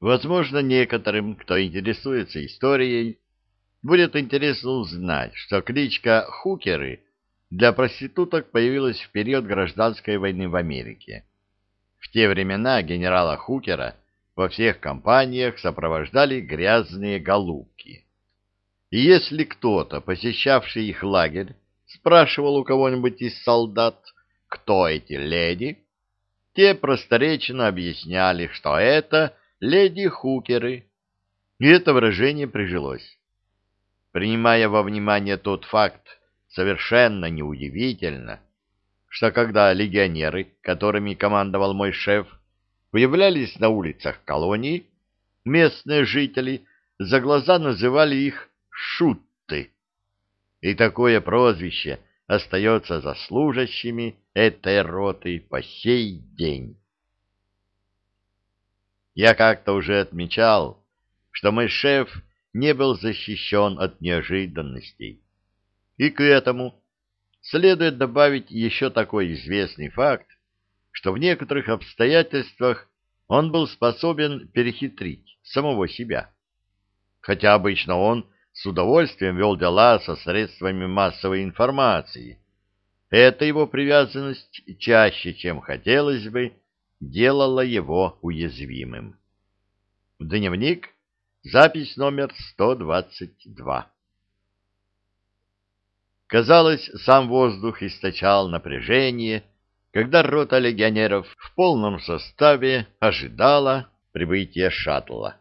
Возможно, некоторым, кто интересуется историей, будет интересно узнать, что кличка «Хукеры» для проституток появилась в период гражданской войны в Америке. В те времена генерала Хукера во всех компаниях сопровождали грязные голубки. И если кто-то, посещавший их лагерь, спрашивал у кого-нибудь из солдат, кто эти леди, те просторечно объясняли, что это леди-хукеры, и это выражение прижилось. Принимая во внимание тот факт, совершенно неудивительно, что когда легионеры, которыми командовал мой шеф, появлялись на улицах колонии, местные жители за глаза называли их «шутты». И такое прозвище остается за служащими этой роты по сей день. Я как-то уже отмечал, что мой шеф не был защищен от неожиданностей. И к этому следует добавить еще такой известный факт, что в некоторых обстоятельствах он был способен перехитрить самого себя. Хотя обычно он с удовольствием вел дела со средствами массовой информации. Эта его привязанность чаще, чем хотелось бы, делала его уязвимым. Дневник, запись номер 122. Казалось, сам воздух источал напряжение, когда рота легионеров в полном составе ожидала прибытия шаттла.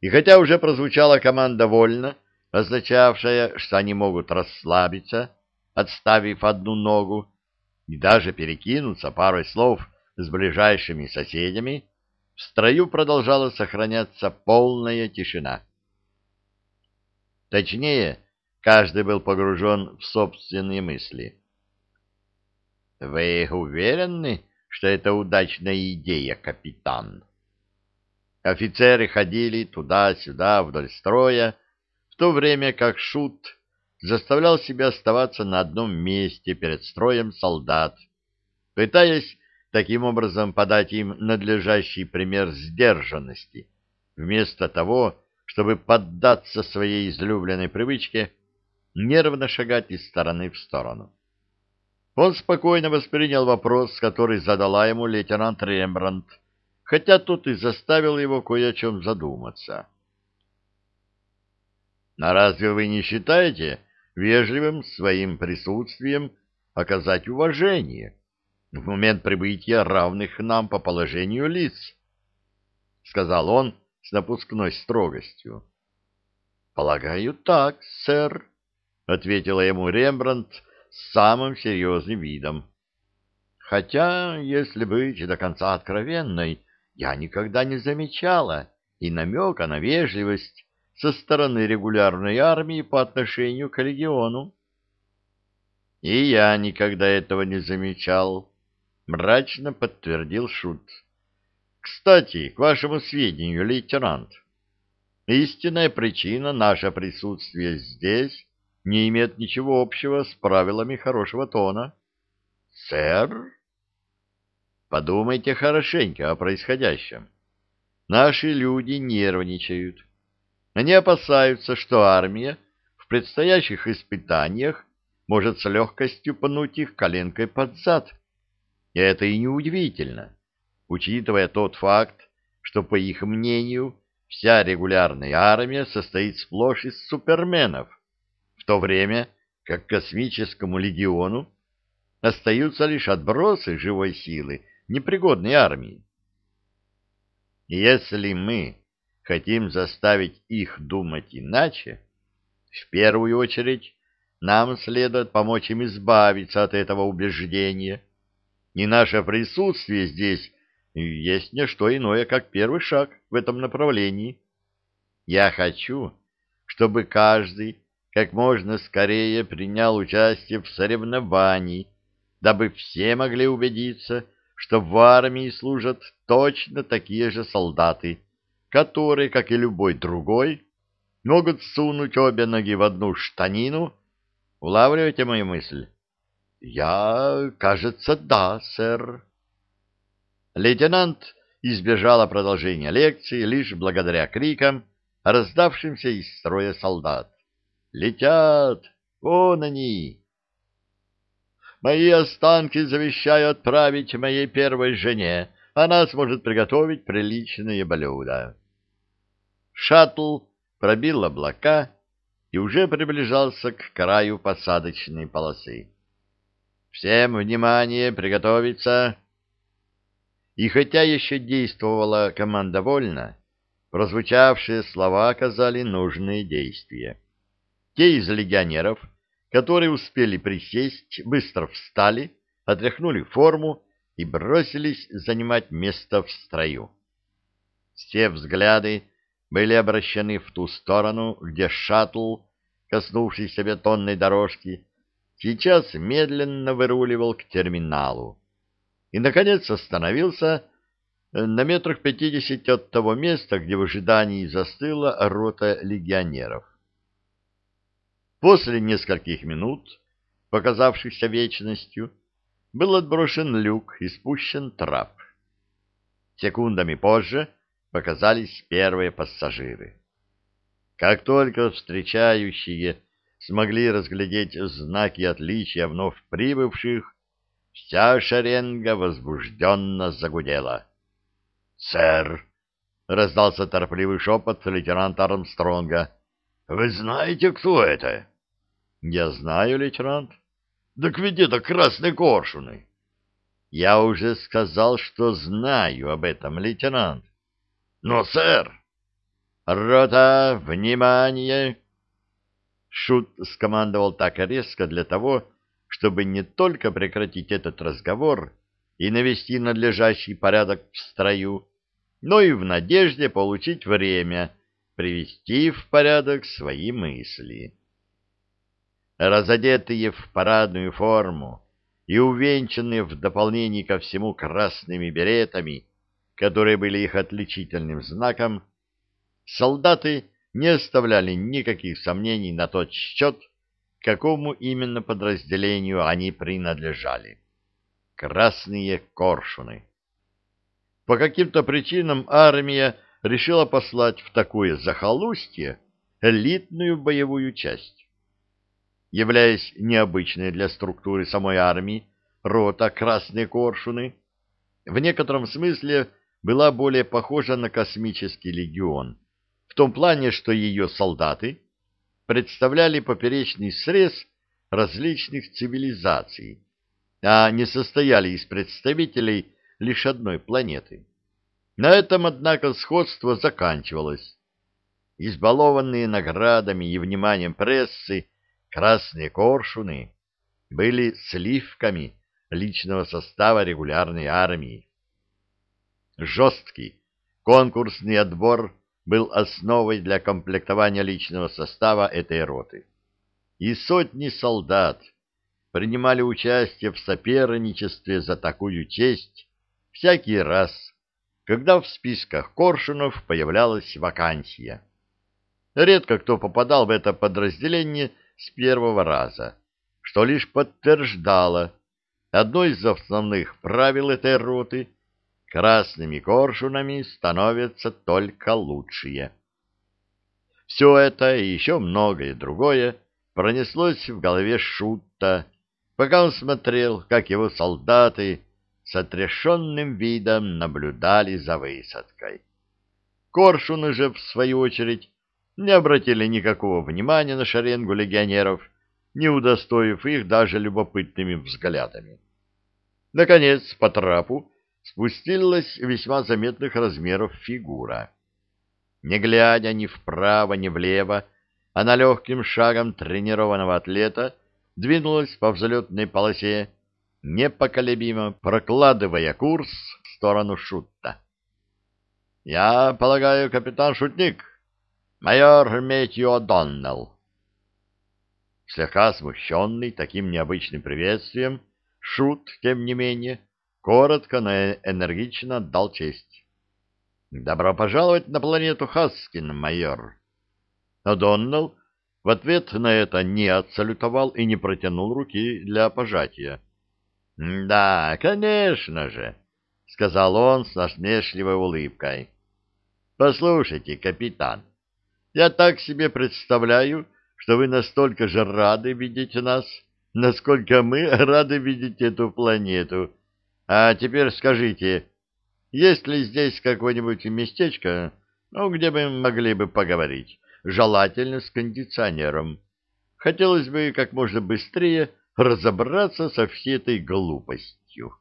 И хотя уже прозвучала команда «Вольно», означавшая, что они могут расслабиться, отставив одну ногу, и даже перекинуться парой слов с ближайшими соседями, в строю продолжала сохраняться полная тишина. Точнее, каждый был погружен в собственные мысли. «Вы уверены, что это удачная идея, капитан?» Офицеры ходили туда-сюда вдоль строя, в то время как Шут заставлял себя оставаться на одном месте перед строем солдат, пытаясь таким образом подать им надлежащий пример сдержанности, вместо того, чтобы поддаться своей излюбленной привычке нервно шагать из стороны в сторону. Он спокойно воспринял вопрос, который задала ему лейтенант Рембрандт, хотя тут и заставил его кое о чем задуматься. «А разве вы не считаете вежливым своим присутствием оказать уважение в момент прибытия равных нам по положению лиц?» — сказал он с напускной строгостью. «Полагаю, так, сэр», — ответила ему Рембрандт с самым серьезным видом. «Хотя, если быть до конца откровенной, я никогда не замечала и намека на вежливость со стороны регулярной армии по отношению к легиону. И я никогда этого не замечал, мрачно подтвердил Шут. Кстати, к вашему сведению, лейтенант, истинная причина нашего присутствия здесь не имеет ничего общего с правилами хорошего тона. Сэр? Подумайте хорошенько о происходящем. Наши люди нервничают. Они опасаются, что армия в предстоящих испытаниях может с легкостью пнуть их коленкой под зад. Это и неудивительно, учитывая тот факт, что, по их мнению, вся регулярная армия состоит сплошь из суперменов, в то время как космическому легиону остаются лишь отбросы живой силы непригодной армии. Если мы хотим заставить их думать иначе, в первую очередь нам следует помочь им избавиться от этого убеждения. И наше присутствие здесь есть не что иное, как первый шаг в этом направлении. Я хочу, чтобы каждый как можно скорее принял участие в соревновании, дабы все могли убедиться, что в армии служат точно такие же солдаты, которые, как и любой другой, могут сунуть обе ноги в одну штанину. Улавливаете мою мысль? Я, кажется, да, сэр. Лейтенант избежала продолжения лекции лишь благодаря крикам, раздавшимся из строя солдат. «Летят! Вон они!» «Мои останки завещаю отправить моей первой жене. Она сможет приготовить приличные блюда». Шаттл пробил облака и уже приближался к краю посадочной полосы. «Всем внимание! Приготовиться!» И хотя еще действовала команда вольно, прозвучавшие слова оказали нужные действия. Те из легионеров, которые успели присесть, быстро встали, отряхнули форму и бросились занимать место в строю. Все взгляды были обращены в ту сторону, где шаттл, коснувшийся бетонной дорожки, сейчас медленно выруливал к терминалу и, наконец, остановился на метрах пятидесяти от того места, где в ожидании застыла рота легионеров. После нескольких минут, показавшихся вечностью, был отброшен люк и спущен трап. Секундами позже показались первые пассажиры. Как только встречающие смогли разглядеть знаки отличия вновь прибывших, вся шеренга возбужденно загудела. «Сэр!» — раздался торопливый шепот лейтенанта Армстронга. «Вы знаете, кто это?» «Я знаю, лейтенант». «Так ведь это красные коршуны!» «Я уже сказал, что знаю об этом, лейтенант». «Но, сэр!» «Рота, внимание!» Шут скомандовал так резко для того, чтобы не только прекратить этот разговор и навести надлежащий порядок в строю, но и в надежде получить время привести в порядок свои мысли. Разодетые в парадную форму и увенчанные в дополнение ко всему красными беретами, которые были их отличительным знаком, солдаты не оставляли никаких сомнений на тот счет, какому именно подразделению они принадлежали. Красные коршуны. По каким-то причинам армия решила послать в такое захолустье элитную боевую часть. Являясь необычной для структуры самой армии, рота «Красные коршуны» в некотором смысле была более похожа на космический легион, в том плане, что ее солдаты представляли поперечный срез различных цивилизаций, а не состояли из представителей лишь одной планеты. На этом, однако, сходство заканчивалось. Избалованные наградами и вниманием прессы, красные коршуны были сливками личного состава регулярной армии. Жесткий конкурсный отбор был основой для комплектования личного состава этой роты. И сотни солдат принимали участие в соперничестве за такую честь всякий раз, когда в списках Коршунов появлялась вакансия. Редко кто попадал в это подразделение с первого раза, что лишь подтверждало одно из основных правил этой роты — красными коршунами становятся только лучшие. Все это и еще многое другое пронеслось в голове Шутта, пока он смотрел, как его солдаты с отрешенным видом наблюдали за высадкой. Коршуны же, в свою очередь, не обратили никакого внимания на шеренгу легионеров, не удостоив их даже любопытными взглядами. Наконец, по трапу спустилась весьма заметных размеров фигура. Не глядя ни вправо, ни влево, она легким шагом тренированного атлета двинулась по взлетной полосе, непоколебимо прокладывая курс в сторону Шутта. — Я полагаю, капитан Шутник, майор Метью О'Доннелл. Слегка смущенный таким необычным приветствием, Шут, тем не менее, — коротко, но энергично дал честь. «Добро пожаловать на планету Хаскин, майор!» А Доннелл в ответ на это не отсалютовал и не протянул руки для пожатия. «Да, конечно же!» — сказал он с насмешливой улыбкой. Послушайте, капитан, я так себе представляю, что вы настолько же рады видеть нас, насколько мы рады видеть эту планету. А теперь скажите, есть ли здесь какое-нибудь местечко, ну, где мы могли бы поговорить, желательно с кондиционером? Хотелось бы как можно быстрее разобраться со всей этой глупостью.